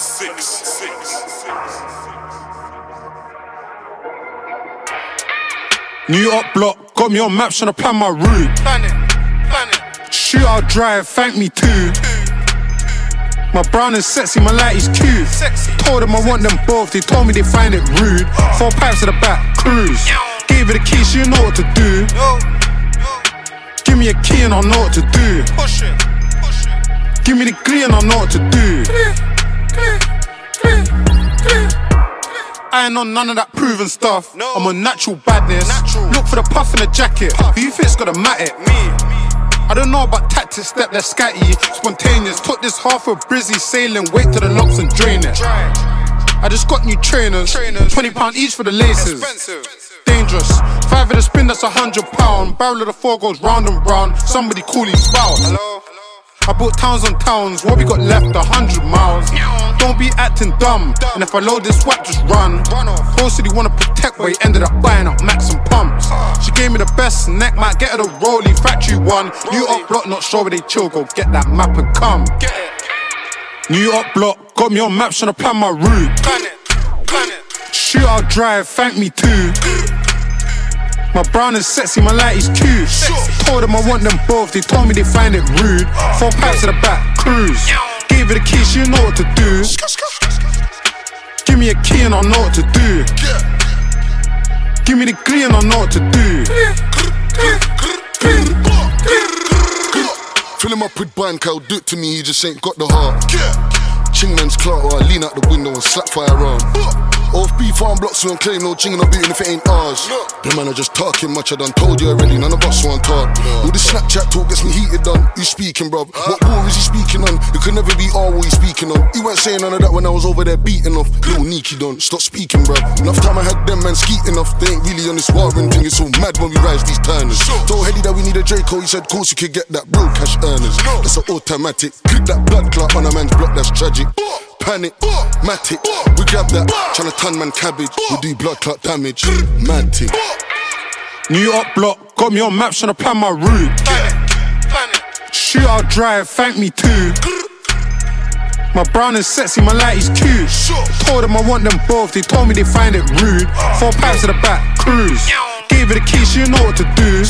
Six, six, six. New York block, got me on maps trying to plan my route. Planet, planet. Shootout drive, thank me too. My brown is sexy, my light is cute. Sexy. Told them I want them both, they told me they find it rude. Oh. Four pipes to the back, cruise. Gave her the key, she know what to do. Give me a key and I know what to do. Push it. Give me the glee and I know what to do. I ain't on none of that proven stuff. No. I'm on natural badness. Natural. Look for the puff in the jacket. Who you think's got a matic? Me, I don't know about tactics, step that scatty. Spontaneous, took this half a brizzy sailing, wait to the locks and drain it. I just got new trainers. 20 pound each for the laces. Expensive. Dangerous, five of the spin, that's a hundred pound. Barrel of the four goes round and round. Somebody call his spouse. Hello? I built towns on towns, what we got left? A hundred miles. Don't be acting dumb, and if I load this whack, just run. Whole city wanna protect, but he ended up buying up Max and pumps. She gave me the best neck, might get her the rollie, factory one. New York block, not sure where they chill, go get that map and come. It. New York block, got me on maps trying to plan my route. Planet, planet. Shootout drive, thank me too. My brown is sexy, my light is cute. Told them I want them both, they told me they find it rude. Four pipes to the back, cruise. Gave her the key, she know what to do. Give me a key and I know what to do. Give me the glee and I know what to do. Fill him up with bank, I'll do it to me, he just ain't got the heart. Chingman's clout, or I lean out the window and slap fire on. Off B farm blocks, we don't claim no ching, no beating if it ain't ours. The man are just talking much, I done told you already, none of us want talk. All this Snapchat talk gets me heated on. You speaking, bruv? What war is he speaking on? It could never be all what he's speaking on. He weren't saying none of that when I was over there beating off. Little Nikki done, stop speaking, bruv. Enough time I had them man skeeting off. They ain't really on this warring thing, it's so mad when we rise these turners. Told Heady that we need a Draco, he said, course you could get that bro cash earners. No. That's an automatic. Click that blood clot on a man's block, that's tragic. Panic, matic, we grab that. Tryna turn man cabbage, we do blood clot damage. Mad thing. New York block, got me on maps trying to plan my route. Planet. Shootout drive, thank me too. My brown is sexy, my light is cute. Told them I want them both, they told me they find it rude. Four pipes to the back, cruise. Gave her the key, she know what to do.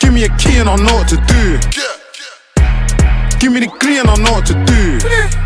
Give me a key and I know what to do. Give me the glee and I know what to do.